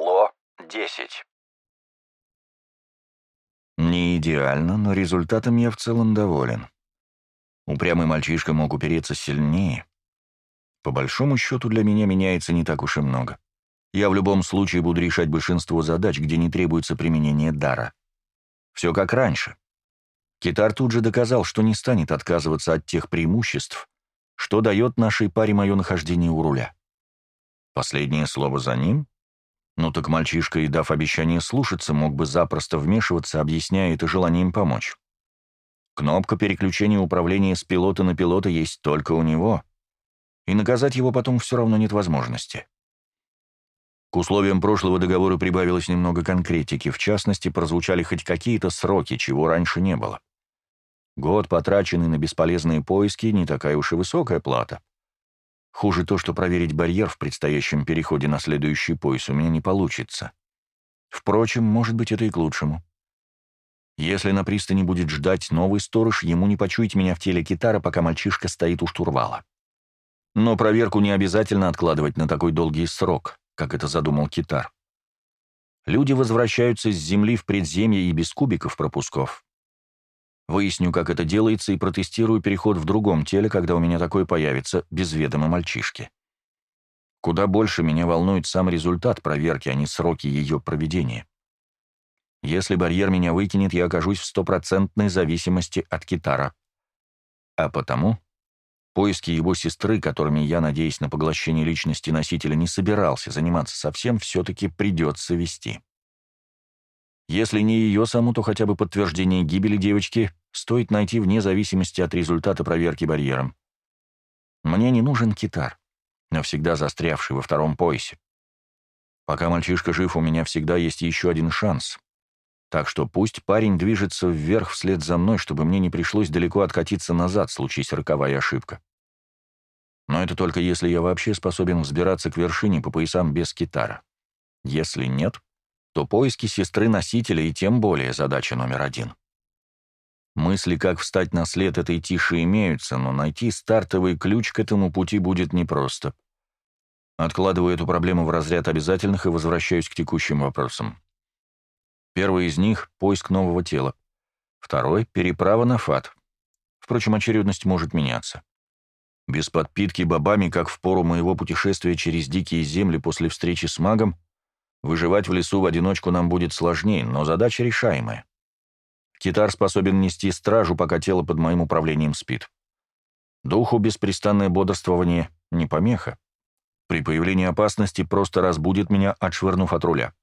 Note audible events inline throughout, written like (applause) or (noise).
Ло-10. Не идеально, но результатом я в целом доволен. Упрямый мальчишка мог упереться сильнее. По большому счету для меня меняется не так уж и много. Я в любом случае буду решать большинство задач, где не требуется применение дара. Все как раньше. Китар тут же доказал, что не станет отказываться от тех преимуществ, что дает нашей паре мое нахождение у руля. Последнее слово за ним? Ну так мальчишка, и дав обещание слушаться, мог бы запросто вмешиваться, объясняя это желанием помочь. Кнопка переключения управления с пилота на пилота есть только у него, и наказать его потом все равно нет возможности. К условиям прошлого договора прибавилось немного конкретики, в частности, прозвучали хоть какие-то сроки, чего раньше не было. Год, потраченный на бесполезные поиски, не такая уж и высокая плата. Хуже то, что проверить барьер в предстоящем переходе на следующий пояс у меня не получится. Впрочем, может быть, это и к лучшему. Если на пристани будет ждать новый сторож, ему не почуять меня в теле китара, пока мальчишка стоит у штурвала. Но проверку не обязательно откладывать на такой долгий срок как это задумал Китар. Люди возвращаются с Земли в предземье и без кубиков пропусков. Выясню, как это делается, и протестирую переход в другом теле, когда у меня такое появится, без ведома мальчишки. Куда больше меня волнует сам результат проверки, а не сроки ее проведения. Если барьер меня выкинет, я окажусь в стопроцентной зависимости от китара. А потому Поиски его сестры, которыми я, надеясь на поглощение личности носителя, не собирался заниматься совсем, все-таки придется вести. Если не ее саму, то хотя бы подтверждение гибели девочки стоит найти вне зависимости от результата проверки барьером. Мне не нужен китар, навсегда застрявший во втором поясе. Пока мальчишка жив, у меня всегда есть еще один шанс. Так что пусть парень движется вверх вслед за мной, чтобы мне не пришлось далеко откатиться назад, случись роковая ошибка. Но это только если я вообще способен взбираться к вершине по поясам без китара. Если нет, то поиски сестры-носителя и тем более задача номер один. Мысли, как встать на след этой тиши, имеются, но найти стартовый ключ к этому пути будет непросто. Откладываю эту проблему в разряд обязательных и возвращаюсь к текущим вопросам. Первый из них — поиск нового тела. Второй — переправа на ФАТ. Впрочем, очередность может меняться. Без подпитки бобами, как в пору моего путешествия через дикие земли после встречи с магом, выживать в лесу в одиночку нам будет сложнее, но задача решаемая. Китар способен нести стражу, пока тело под моим управлением спит. Духу беспрестанное бодрствование — не помеха. При появлении опасности просто разбудит меня, отшвырнув от руля.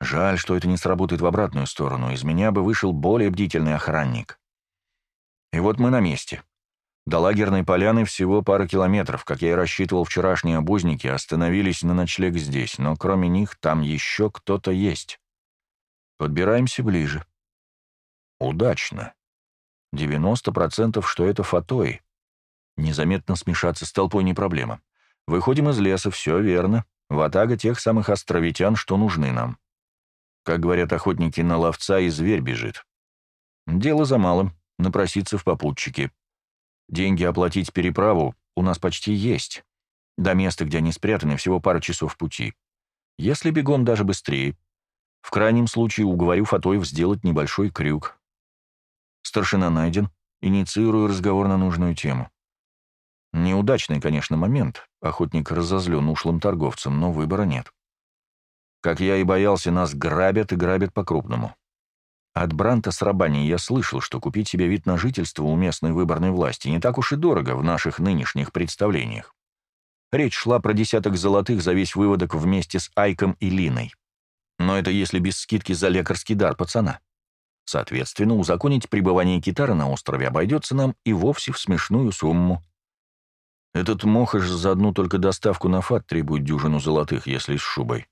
Жаль, что это не сработает в обратную сторону. Из меня бы вышел более бдительный охранник. И вот мы на месте. До лагерной поляны всего пара километров. Как я и рассчитывал, вчерашние обозники остановились на ночлег здесь, но кроме них там еще кто-то есть. Подбираемся ближе. Удачно. 90% что это фатои. Незаметно смешаться с толпой не проблема. Выходим из леса, все верно. Ватага тех самых островитян, что нужны нам. Как говорят охотники, на ловца и зверь бежит. Дело за малым — напроситься в попутчики. Деньги оплатить переправу у нас почти есть. До места, где они спрятаны, всего пара часов пути. Если бегом, даже быстрее. В крайнем случае уговорю Фатоев сделать небольшой крюк. Старшина найден, инициирую разговор на нужную тему. Неудачный, конечно, момент. Охотник разозлен ушлым торговцем, но выбора нет. Как я и боялся, нас грабят и грабят по-крупному. От Бранта с Рабани я слышал, что купить себе вид на жительство у местной выборной власти не так уж и дорого в наших нынешних представлениях. Речь шла про десяток золотых за весь выводок вместе с Айком и Линой. Но это если без скидки за лекарский дар пацана. Соответственно, узаконить пребывание китара на острове обойдется нам и вовсе в смешную сумму. Этот мохаш за одну только доставку на фат требует дюжину золотых, если с шубой.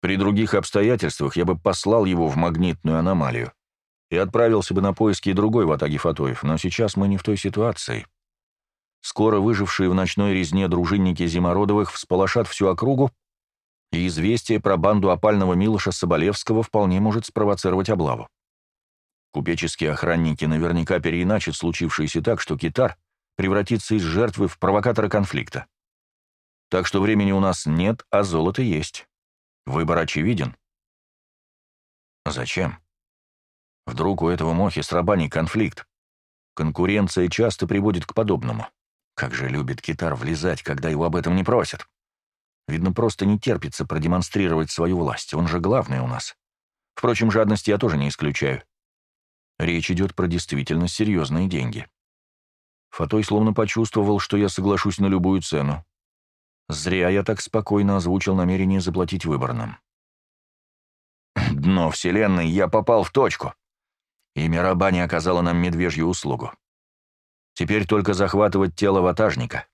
При других обстоятельствах я бы послал его в магнитную аномалию и отправился бы на поиски другой в Атаге Фатоев, но сейчас мы не в той ситуации. Скоро выжившие в ночной резне дружинники Зимородовых всполошат всю округу, и известие про банду опального Милоша Соболевского вполне может спровоцировать облаву. Купеческие охранники наверняка переиначат случившееся так, что китар превратится из жертвы в провокатора конфликта. Так что времени у нас нет, а золото есть. Выбор очевиден. Зачем? Вдруг у этого мохи с рабаней конфликт. Конкуренция часто приводит к подобному. Как же любит китар влезать, когда его об этом не просят. Видно, просто не терпится продемонстрировать свою власть. Он же главный у нас. Впрочем, жадности я тоже не исключаю. Речь идет про действительно серьезные деньги. Фатой словно почувствовал, что я соглашусь на любую цену. Зря я так спокойно озвучил намерение заплатить выборным. Дно вселенной, я попал в точку. Имя раба не оказало нам медвежью услугу. Теперь только захватывать тело ватажника.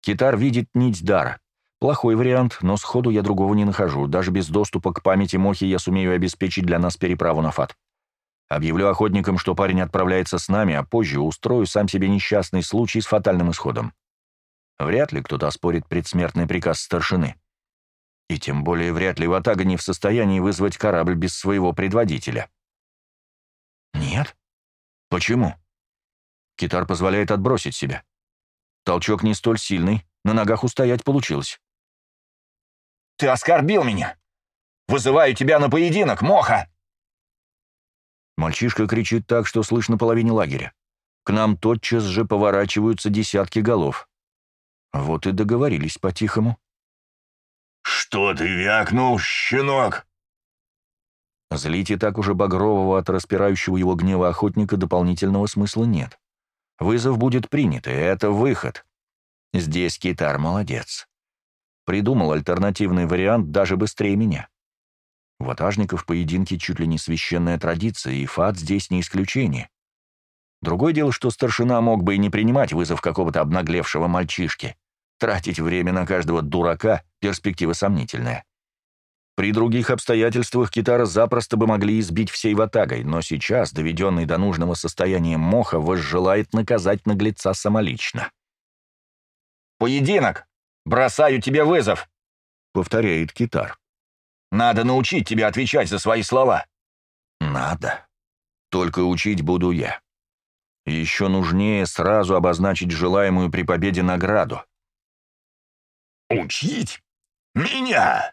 Китар видит нить дара. Плохой вариант, но сходу я другого не нахожу. Даже без доступа к памяти Мохи я сумею обеспечить для нас переправу на Фат. Объявлю охотникам, что парень отправляется с нами, а позже устрою сам себе несчастный случай с фатальным исходом. Вряд ли кто-то оспорит предсмертный приказ старшины. И тем более вряд ли Ватага не в состоянии вызвать корабль без своего предводителя. Нет? Почему? Китар позволяет отбросить себя. Толчок не столь сильный, на ногах устоять получилось. «Ты оскорбил меня! Вызываю тебя на поединок, Моха!» Мальчишка кричит так, что слышно половине лагеря. К нам тотчас же поворачиваются десятки голов. Вот и договорились по-тихому. «Что ты вякнул, щенок?» Злить и так уже багрового от распирающего его гнева охотника дополнительного смысла нет. Вызов будет принят, и это выход. Здесь китар молодец. Придумал альтернативный вариант даже быстрее меня. Ватажников поединки чуть ли не священная традиция, и фат здесь не исключение. Другое дело, что старшина мог бы и не принимать вызов какого-то обнаглевшего мальчишки. Тратить время на каждого дурака — перспектива сомнительная. При других обстоятельствах Китара запросто бы могли избить всей ватагой, но сейчас, доведенный до нужного состояния моха, возжелает наказать наглеца самолично. «Поединок! Бросаю тебе вызов!» — повторяет Китар. Надо научить тебя отвечать за свои слова». «Надо. Только учить буду я. Еще нужнее сразу обозначить желаемую при победе награду». «Учить? Меня?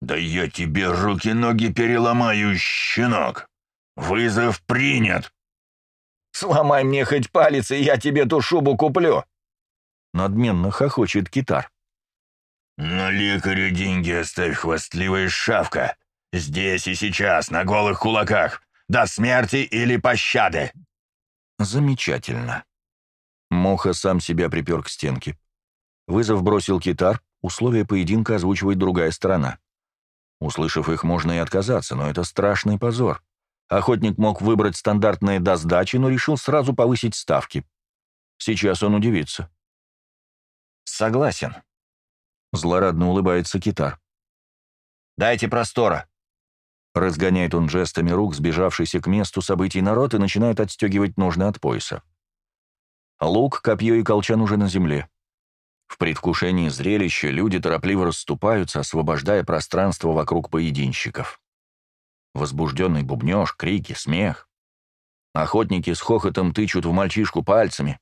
Да я тебе руки-ноги переломаю, щенок. Вызов принят». «Сломай мне хоть палец, и я тебе ту шубу куплю!» Надменно хохочет китар. «На лекаря деньги оставь, хвастливая шавка. Здесь и сейчас, на голых кулаках. До смерти или пощады!» «Замечательно». Моха сам себя припер к стенке. Вызов бросил китар, условия поединка озвучивает другая сторона. Услышав их, можно и отказаться, но это страшный позор. Охотник мог выбрать стандартные до сдачи, но решил сразу повысить ставки. Сейчас он удивится. «Согласен», Злорадно улыбается китар. «Дайте простора!» Разгоняет он жестами рук сбежавшийся к месту событий народ и начинает отстегивать ножны от пояса. Лук, копье и колчан уже на земле. В предвкушении зрелища люди торопливо расступаются, освобождая пространство вокруг поединщиков. Возбужденный бубнеж, крики, смех. Охотники с хохотом тычут в мальчишку пальцами.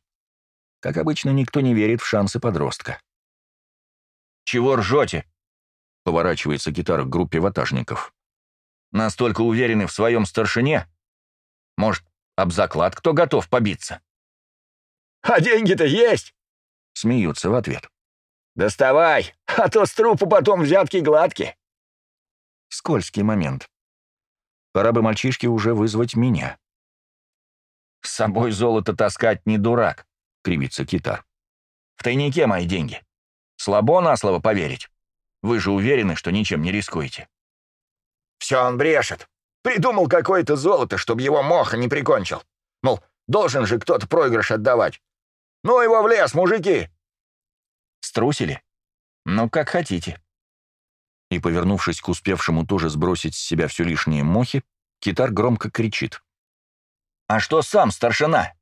Как обычно, никто не верит в шансы подростка. «Чего ржете?» — поворачивается гитара к группе ватажников. «Настолько уверены в своем старшине? Может, об заклад кто готов побиться?» «А деньги-то есть!» — смеются в ответ. «Доставай, а то с трупу потом взятки гладкие!» Скользкий момент. Пора бы мальчишке уже вызвать меня. «С собой золото таскать не дурак», — кривится китар. «В тайнике мои деньги. Слабо на слово поверить. Вы же уверены, что ничем не рискуете. Все он брешет. Придумал какое-то золото, чтобы его моха не прикончил. Мол, должен же кто-то проигрыш отдавать. Ну его в лес, мужики! Струсили? Ну, как хотите. И, повернувшись к успевшему тоже сбросить с себя все лишнее мохи, китар громко кричит. «А что сам, старшина?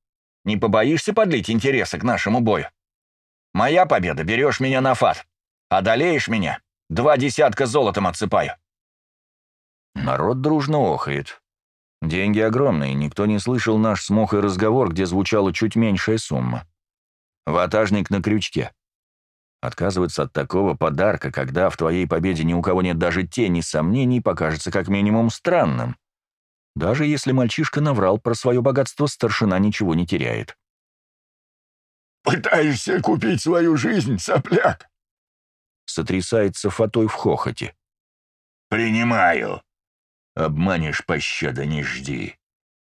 Не побоишься подлить интереса к нашему бою?» Моя победа, берешь меня на фат. Одолеешь меня, два десятка золотом отсыпаю. Народ дружно охает. Деньги огромные, никто не слышал наш с Мохой разговор, где звучала чуть меньшая сумма. Ватажник на крючке. Отказываться от такого подарка, когда в твоей победе ни у кого нет даже тени сомнений, покажется как минимум странным. Даже если мальчишка наврал про свое богатство, старшина ничего не теряет. «Пытаешься купить свою жизнь, сопляк?» Сотрясается Фатой в хохоте. «Принимаю. Обманешь, пощады не жди.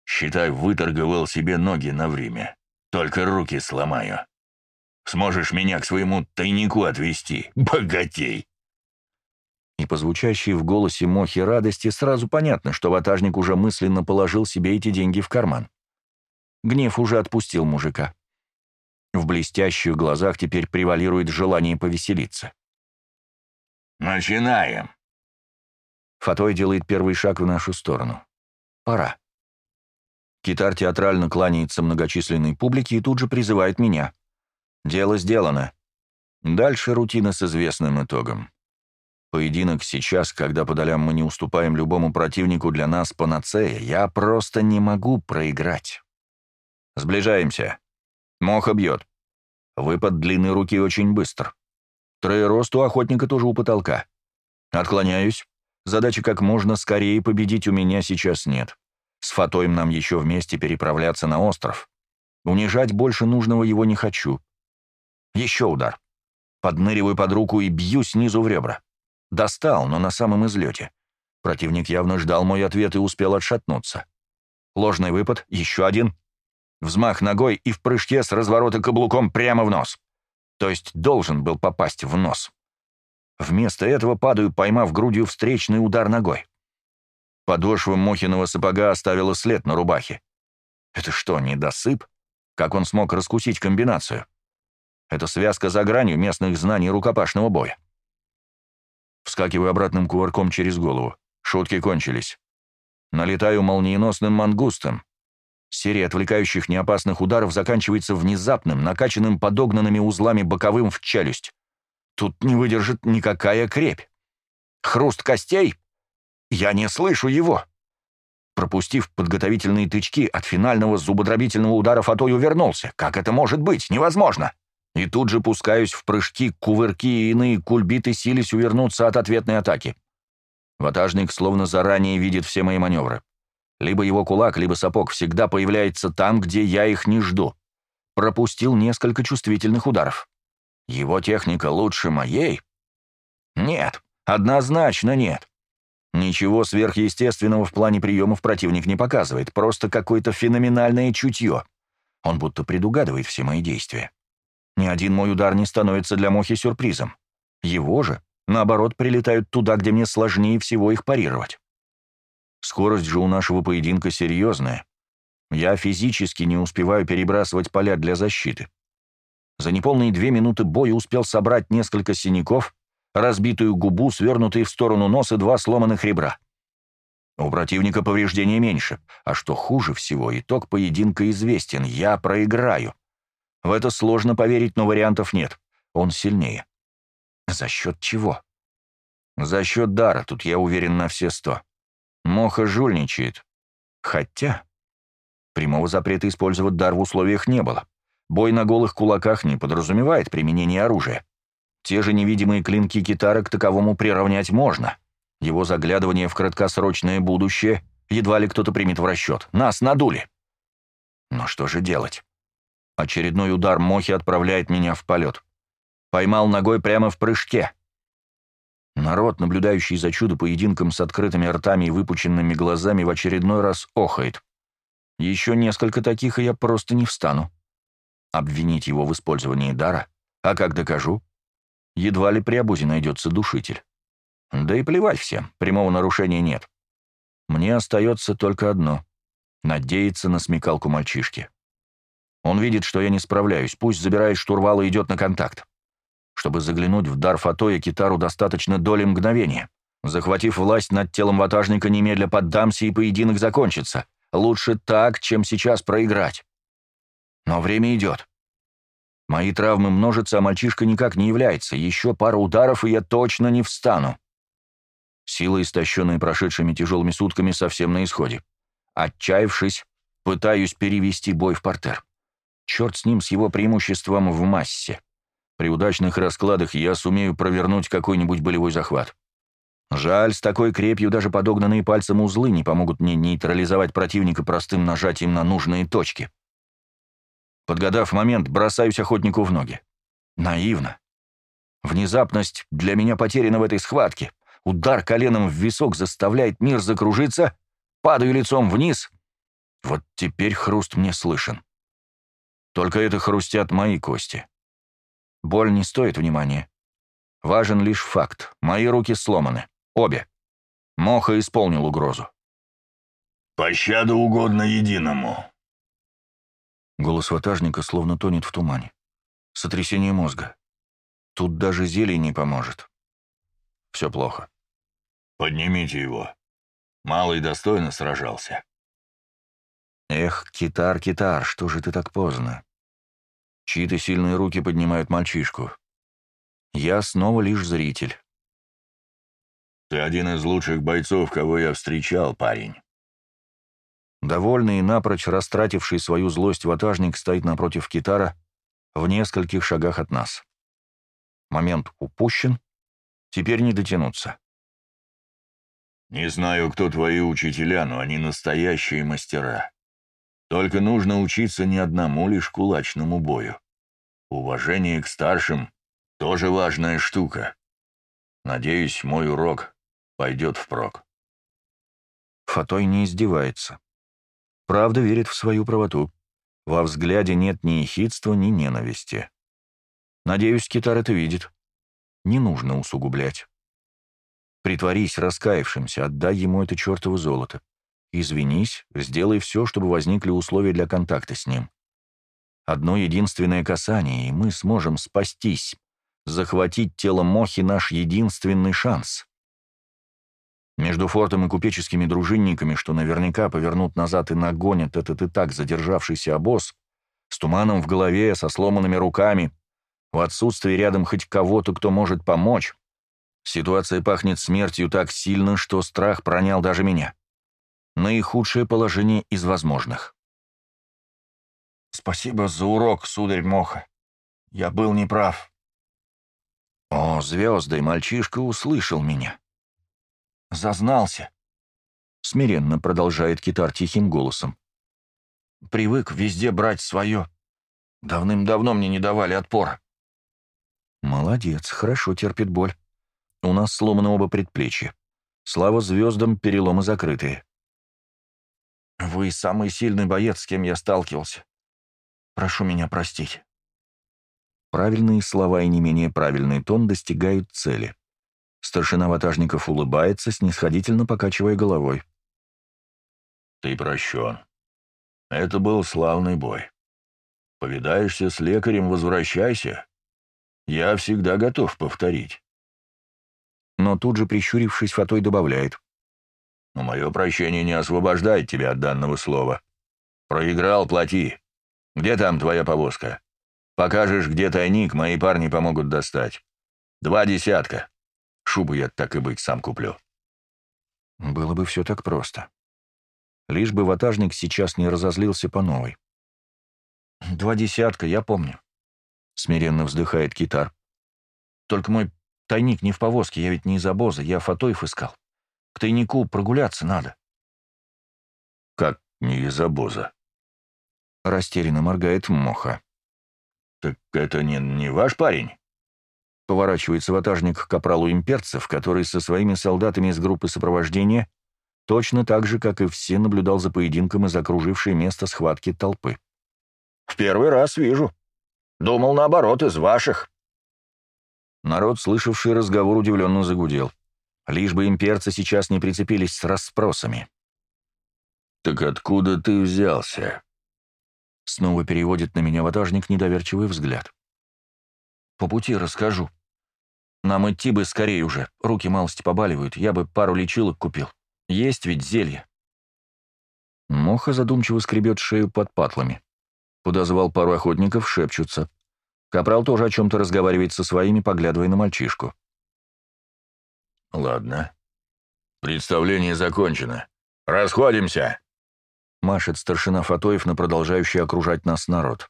Считай, выторговал себе ноги на время. Только руки сломаю. Сможешь меня к своему тайнику отвезти, (laughs) богатей!» И по звучащей в голосе мохи радости сразу понятно, что ватажник уже мысленно положил себе эти деньги в карман. Гнев уже отпустил мужика. В блестящих глазах теперь превалирует желание повеселиться. «Начинаем!» Фатой делает первый шаг в нашу сторону. «Пора». Китар театрально кланяется многочисленной публике и тут же призывает меня. Дело сделано. Дальше рутина с известным итогом. Поединок сейчас, когда по долям мы не уступаем любому противнику для нас панацея, я просто не могу проиграть. Сближаемся. Моха бьет. Выпад длинной руки очень быстр. Троерост у охотника тоже у потолка. Отклоняюсь. Задачи как можно скорее победить у меня сейчас нет. С Фатоем нам еще вместе переправляться на остров. Унижать больше нужного его не хочу. Еще удар. Подныриваю под руку и бью снизу в ребра. Достал, но на самом излете. Противник явно ждал мой ответ и успел отшатнуться. Ложный выпад, еще один. Взмах ногой и в прыжке с разворота каблуком прямо в нос. То есть должен был попасть в нос. Вместо этого падаю, поймав грудью встречный удар ногой. Подошва Мохиного сапога оставила след на рубахе. Это что, недосып? Как он смог раскусить комбинацию? Это связка за гранью местных знаний рукопашного боя. Вскакиваю обратным кувырком через голову. Шутки кончились. Налетаю молниеносным мангустом. Серия отвлекающих неопасных ударов заканчивается внезапным, накачанным подогнанными узлами боковым в челюсть. Тут не выдержит никакая крепь. Хруст костей? Я не слышу его. Пропустив подготовительные тычки, от финального зубодробительного удара Фатой увернулся. Как это может быть? Невозможно! И тут же пускаюсь в прыжки, кувырки и иные кульбиты сились увернуться от ответной атаки. Ватажник словно заранее видит все мои маневры. Либо его кулак, либо сапог всегда появляется там, где я их не жду. Пропустил несколько чувствительных ударов. Его техника лучше моей? Нет, однозначно нет. Ничего сверхъестественного в плане приемов противник не показывает, просто какое-то феноменальное чутье. Он будто предугадывает все мои действия. Ни один мой удар не становится для Мохи сюрпризом. Его же, наоборот, прилетают туда, где мне сложнее всего их парировать. Скорость же у нашего поединка серьезная. Я физически не успеваю перебрасывать поля для защиты. За неполные две минуты боя успел собрать несколько синяков, разбитую губу, свернутые в сторону носа два сломанных ребра. У противника повреждения меньше, а что хуже всего, итог поединка известен, я проиграю. В это сложно поверить, но вариантов нет. Он сильнее. За счет чего? За счет дара, тут я уверен на все сто. Моха жульничает. Хотя... Прямого запрета использовать дар в условиях не было. Бой на голых кулаках не подразумевает применение оружия. Те же невидимые клинки китара к таковому приравнять можно. Его заглядывание в краткосрочное будущее едва ли кто-то примет в расчет. Нас надули. Но что же делать? Очередной удар Мохи отправляет меня в полет. Поймал ногой прямо в прыжке. Народ, наблюдающий за чудо-поединком с открытыми ртами и выпученными глазами, в очередной раз охает. Еще несколько таких, и я просто не встану. Обвинить его в использовании дара? А как докажу? Едва ли при обузе найдется душитель. Да и плевать всем, прямого нарушения нет. Мне остается только одно — надеяться на смекалку мальчишки. Он видит, что я не справляюсь, пусть забирает штурвал и идет на контакт. Чтобы заглянуть в дар Фатоя, Китару достаточно доли мгновения. Захватив власть над телом ватажника, немедля поддамся, и поединок закончится. Лучше так, чем сейчас проиграть. Но время идет. Мои травмы множатся, а мальчишка никак не является. Еще пара ударов, и я точно не встану. Сила, истощенная прошедшими тяжелыми сутками, совсем на исходе. Отчаявшись, пытаюсь перевести бой в портер. Черт с ним, с его преимуществом в массе. При удачных раскладах я сумею провернуть какой-нибудь болевой захват. Жаль, с такой крепью даже подогнанные пальцем узлы не помогут мне нейтрализовать противника простым нажатием на нужные точки. Подгадав момент, бросаюсь охотнику в ноги. Наивно. Внезапность для меня потеряна в этой схватке. Удар коленом в висок заставляет мир закружиться, падаю лицом вниз. Вот теперь хруст мне слышен. Только это хрустят мои кости. Боль не стоит внимания. Важен лишь факт. Мои руки сломаны. Обе. Моха исполнил угрозу. «Пощада угодно единому». Голос ватажника словно тонет в тумане. Сотрясение мозга. Тут даже зелье не поможет. Все плохо. «Поднимите его. Малый достойно сражался». «Эх, китар, китар, что же ты так поздно?» Чьи-то сильные руки поднимают мальчишку. Я снова лишь зритель. «Ты один из лучших бойцов, кого я встречал, парень». Довольный и напрочь растративший свою злость ватажник стоит напротив китара в нескольких шагах от нас. Момент упущен, теперь не дотянуться. «Не знаю, кто твои учителя, но они настоящие мастера. Только нужно учиться не одному лишь кулачному бою. Уважение к старшим — тоже важная штука. Надеюсь, мой урок пойдет впрок». Фатой не издевается. Правда верит в свою правоту. Во взгляде нет ни ехидства, ни ненависти. Надеюсь, Китар это видит. Не нужно усугублять. Притворись раскаявшимся, отдай ему это чертово золото. Извинись, сделай все, чтобы возникли условия для контакта с ним. Одно единственное касание, и мы сможем спастись. Захватить тело Мохи — наш единственный шанс. Между фортом и купеческими дружинниками, что наверняка повернут назад и нагонят этот и так задержавшийся обоз, с туманом в голове, со сломанными руками, в отсутствии рядом хоть кого-то, кто может помочь, ситуация пахнет смертью так сильно, что страх пронял даже меня. Наихудшее положение из возможных. «Спасибо за урок, сударь Моха. Я был неправ». О, звезды, мальчишка услышал меня. Зазнался. Смиренно продолжает китар тихим голосом. Привык везде брать свое. Давным-давно мне не давали отпора. Молодец, хорошо терпит боль. У нас сломаны оба предплечья. Слава звездам, переломы закрытые. Вы самый сильный боец, с кем я сталкивался. Прошу меня простить. Правильные слова и не менее правильный тон достигают цели. Старшина ватажников улыбается, снисходительно покачивая головой. «Ты прощен. Это был славный бой. Повидаешься с лекарем, возвращайся. Я всегда готов повторить». Но тут же, прищурившись, Фатой добавляет. «Но мое прощение не освобождает тебя от данного слова. Проиграл, плати. Где там твоя повозка? Покажешь, где тайник, мои парни помогут достать. Два десятка. Шубу я так и быть сам куплю». Было бы все так просто. Лишь бы ватажник сейчас не разозлился по новой. «Два десятка, я помню», — смиренно вздыхает китар. «Только мой тайник не в повозке, я ведь не из обоза, я Фатоев искал. К тайнику прогуляться надо». «Как не из обоза?» Растерянно моргает Моха. «Так это не, не ваш парень?» Поворачивается ватажник к капралу имперцев, который со своими солдатами из группы сопровождения точно так же, как и все, наблюдал за поединком из окружившей место схватки толпы. «В первый раз вижу. Думал, наоборот, из ваших». Народ, слышавший разговор, удивленно загудел. Лишь бы имперцы сейчас не прицепились с расспросами. «Так откуда ты взялся?» Снова переводит на меня ватажник недоверчивый взгляд. «По пути расскажу», нам идти бы скорее уже. Руки малости побаливают. Я бы пару лечилок купил. Есть ведь зелье. Моха задумчиво скребет шею под патлами. Подозвал пару охотников, шепчутся. Капрал тоже о чем-то разговаривает со своими, поглядывая на мальчишку. «Ладно. Представление закончено. Расходимся!» Машет старшина Фатоев на продолжающий окружать нас народ.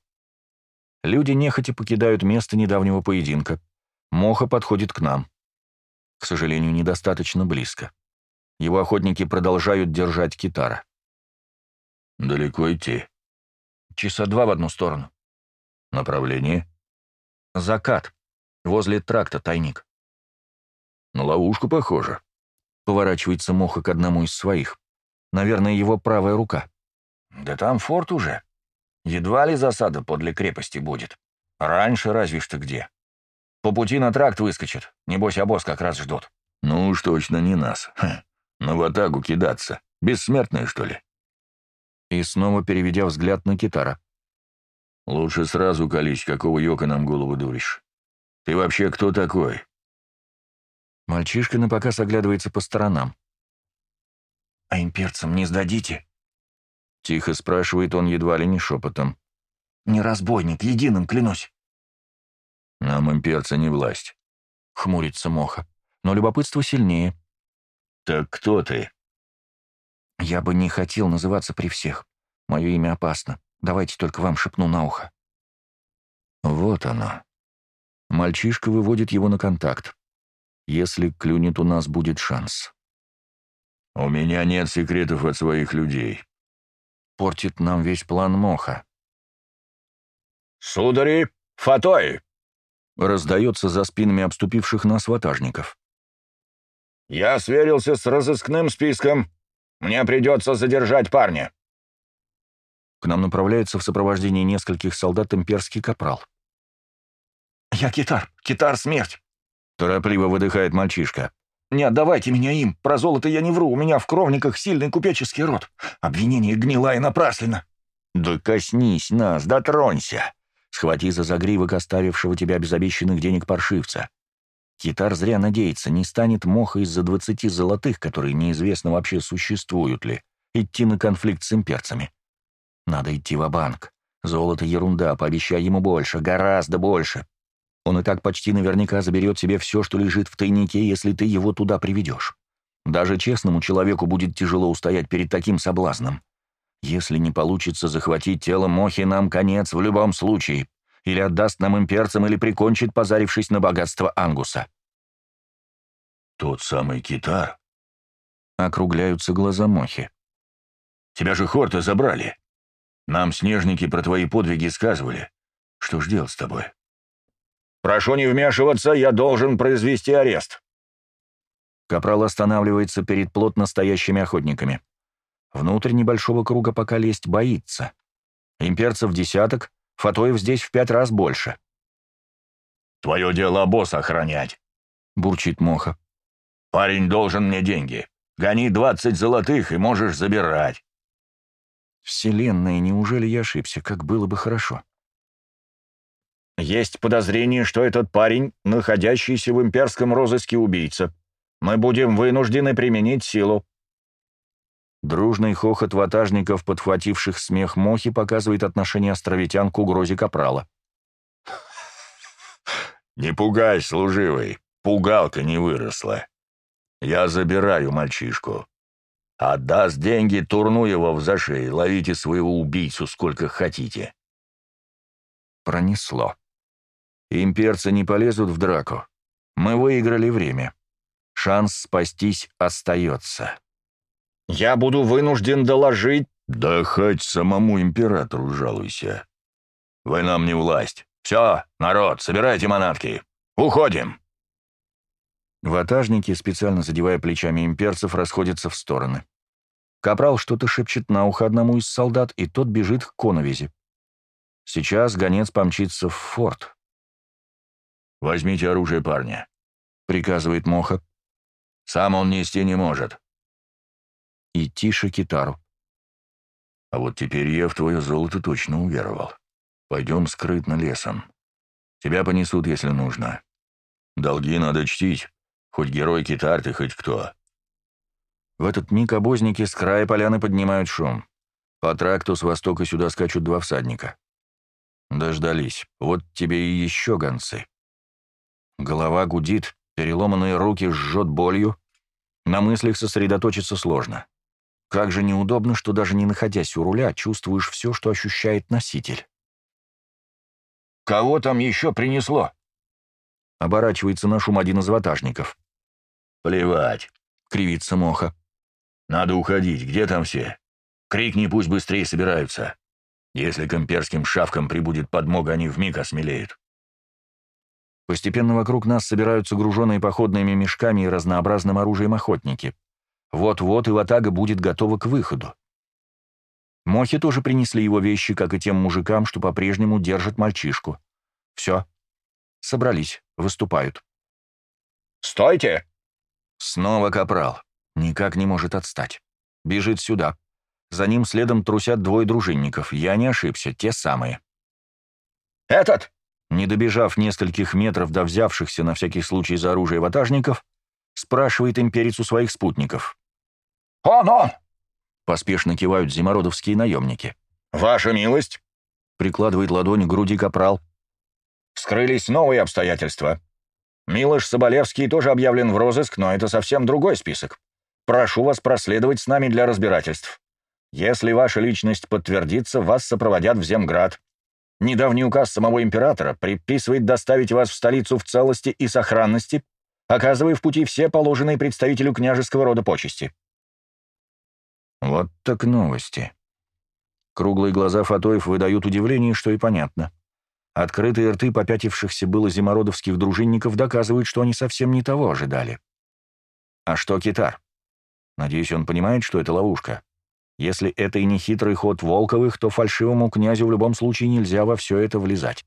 Люди нехотя покидают место недавнего поединка. Моха подходит к нам. К сожалению, недостаточно близко. Его охотники продолжают держать китара. «Далеко идти?» «Часа два в одну сторону». «Направление?» «Закат. Возле тракта тайник». «На ловушку похоже». Поворачивается Моха к одному из своих. Наверное, его правая рука. «Да там форт уже. Едва ли засада подле крепости будет. Раньше разве что где. По пути на тракт выскочит. Небось, обоз как раз ждут». «Ну уж точно не нас. Ха. На ватагу кидаться. Бессмертные, что ли?» И снова переведя взгляд на Китара. «Лучше сразу колись, какого йока нам голову дуришь. Ты вообще кто такой?» Мальчишка напоказ оглядывается по сторонам. «А имперцам не сдадите?» Тихо спрашивает он едва ли не шепотом. «Не разбойник, единым клянусь». «Нам имперца не власть», — хмурится Моха. Но любопытство сильнее. «Так кто ты?» «Я бы не хотел называться при всех. Мое имя опасно. Давайте только вам шепну на ухо». Вот оно. Мальчишка выводит его на контакт. Если клюнет, у нас будет шанс. «У меня нет секретов от своих людей», — портит нам весь план Моха. «Судари, фатой!» — раздается за спинами обступивших нас ватажников. «Я сверился с разыскным списком. Мне придется задержать парня». К нам направляется в сопровождении нескольких солдат имперский капрал. «Я китар, китар смерть!» — торопливо выдыхает мальчишка. «Не отдавайте меня им, про золото я не вру, у меня в кровниках сильный купеческий род. Обвинение гнила и напрасленно». «Да коснись нас, дотронься!» Схвати за загривок оставившего тебя без обещанных денег паршивца. Китар зря надеется, не станет моха из-за двадцати золотых, которые неизвестно вообще существуют ли, идти на конфликт с имперцами. Надо идти в банк Золото — ерунда, пообещай ему больше, гораздо больше. Он и так почти наверняка заберет себе все, что лежит в тайнике, если ты его туда приведешь. Даже честному человеку будет тяжело устоять перед таким соблазном. Если не получится захватить тело Мохи, нам конец в любом случае. Или отдаст нам имперцам, или прикончит, позарившись на богатство Ангуса. «Тот самый китар?» Округляются глаза Мохи. «Тебя же хорты забрали. Нам снежники про твои подвиги сказывали. Что ж делать с тобой?» «Прошу не вмешиваться, я должен произвести арест». Капрал останавливается перед плотно стоящими охотниками. Внутрь небольшого круга пока лезть боится. Имперцев десяток, Фатоев здесь в пять раз больше. «Твое дело босс охранять», — бурчит Моха. «Парень должен мне деньги. Гони двадцать золотых и можешь забирать». Вселенная, неужели я ошибся? Как было бы хорошо. Есть подозрение, что этот парень, находящийся в имперском розыске убийца. Мы будем вынуждены применить силу. Дружный хохот ватажников, подхвативших смех Мохи, показывает отношение островитян к угрозе Капрала. (laughs) «Не пугай, служивый, пугалка не выросла. Я забираю мальчишку. Отдаст деньги, турну его в зашей, ловите своего убийцу сколько хотите». Пронесло. Имперцы не полезут в драку. Мы выиграли время. Шанс спастись остается. «Я буду вынужден доложить...» «Да хоть самому императору жалуйся. Вы нам не власть. Все, народ, собирайте манатки. Уходим!» Ватажники, специально задевая плечами имперцев, расходятся в стороны. Капрал что-то шепчет на ухо одному из солдат, и тот бежит к коновизе. Сейчас гонец помчится в форт. «Возьмите оружие парня», — приказывает Моха. «Сам он нести не может и тише китару. «А вот теперь я в твое золото точно уверовал. Пойдем скрытно лесом. Тебя понесут, если нужно. Долги надо чтить, хоть герой китар ты, хоть кто». В этот миг обозники с края поляны поднимают шум. По тракту с востока сюда скачут два всадника. Дождались. Вот тебе и еще гонцы. Голова гудит, переломанные руки жжет болью. На мыслях сосредоточиться сложно. Как же неудобно, что даже не находясь у руля, чувствуешь все, что ощущает носитель. кого там еще принесло?» Оборачивается на шум один из ватажников. «Плевать», — кривится Моха. «Надо уходить. Где там все? Крикни, пусть быстрее собираются. Если к имперским шавкам прибудет подмога, они вмиг осмелеют». Постепенно вокруг нас собираются груженные походными мешками и разнообразным оружием охотники. Вот-вот и Ватага будет готова к выходу. Мохи тоже принесли его вещи, как и тем мужикам, что по-прежнему держат мальчишку. Все. Собрались, выступают. «Стойте!» Снова капрал. Никак не может отстать. Бежит сюда. За ним следом трусят двое дружинников. Я не ошибся, те самые. «Этот!» Не добежав нескольких метров до взявшихся на всякий случай за оружие ватажников, спрашивает имперец у своих спутников. «Он, он!» Поспешно кивают зимородовские наемники. «Ваша милость!» Прикладывает ладонь к груди капрал. «Вскрылись новые обстоятельства. Милош Соболевский тоже объявлен в розыск, но это совсем другой список. Прошу вас проследовать с нами для разбирательств. Если ваша личность подтвердится, вас сопроводят в Земград. Недавний указ самого императора предписывает доставить вас в столицу в целости и сохранности, оказывая в пути все положенные представителю княжеского рода почести». Вот так новости. Круглые глаза Фатоев выдают удивление, что и понятно. Открытые рты попятившихся было зимородовских дружинников доказывают, что они совсем не того ожидали. А что Китар? Надеюсь, он понимает, что это ловушка. Если это и не хитрый ход Волковых, то фальшивому князю в любом случае нельзя во все это влезать.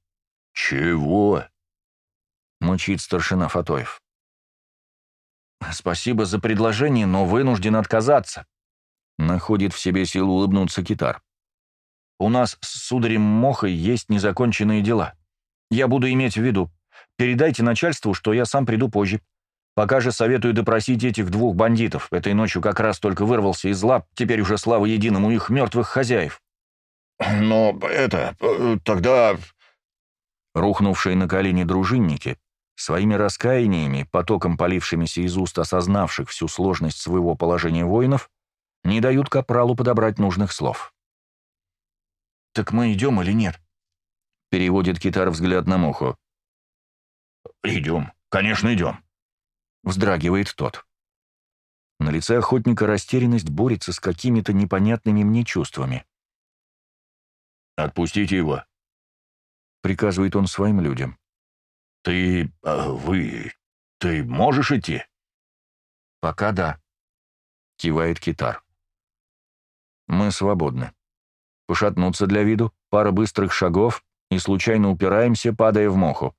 «Чего?» — мучит старшина Фатоев. «Спасибо за предложение, но вынужден отказаться», — находит в себе силу улыбнуться Китар. «У нас с сударем Мохой есть незаконченные дела. Я буду иметь в виду. Передайте начальству, что я сам приду позже. Пока же советую допросить этих двух бандитов. Этой ночью как раз только вырвался из лап, теперь уже слава единому их мертвых хозяев. (clears throat) «Но это... Э, тогда...» Рухнувшие на колени дружинники, своими раскаяниями, потоком полившимися из уст осознавших всю сложность своего положения воинов, не дают капралу подобрать нужных слов. «Так мы идем или нет?» — переводит китар взгляд на муху. «Идем. Конечно, идем», Вздрагивает тот. На лице охотника растерянность борется с какими-то непонятными мне чувствами. «Отпустите его», — приказывает он своим людям. «Ты... А, вы... ты можешь идти?» «Пока да», — кивает китар. «Мы свободны. Пошатнуться для виду, пара быстрых шагов, и случайно упираемся, падая в моху.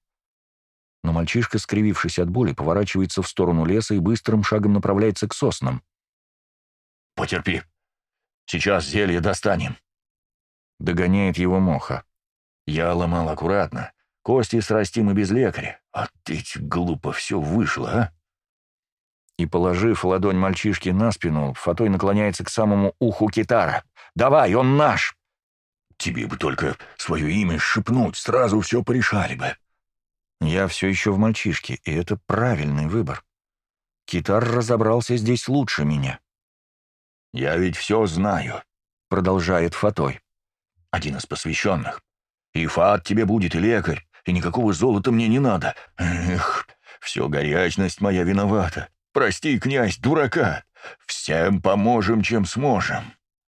Но мальчишка, скривившись от боли, поворачивается в сторону леса и быстрым шагом направляется к соснам. «Потерпи. Сейчас зелье достанем». Догоняет его моха. «Я ломал аккуратно. Кости срастим и без лекаря. А ты глупо все вышло, а?» И, положив ладонь мальчишки на спину, Фатой наклоняется к самому уху китара. «Давай, он наш!» «Тебе бы только свое имя шепнуть, сразу все порешали бы», я все еще в мальчишке, и это правильный выбор. Китар разобрался здесь лучше меня. «Я ведь все знаю», — продолжает Фатой. «Один из посвященных. И Фат тебе будет, лекарь, и никакого золота мне не надо. Эх, все горячность моя виновата. Прости, князь, дурака. Всем поможем, чем сможем».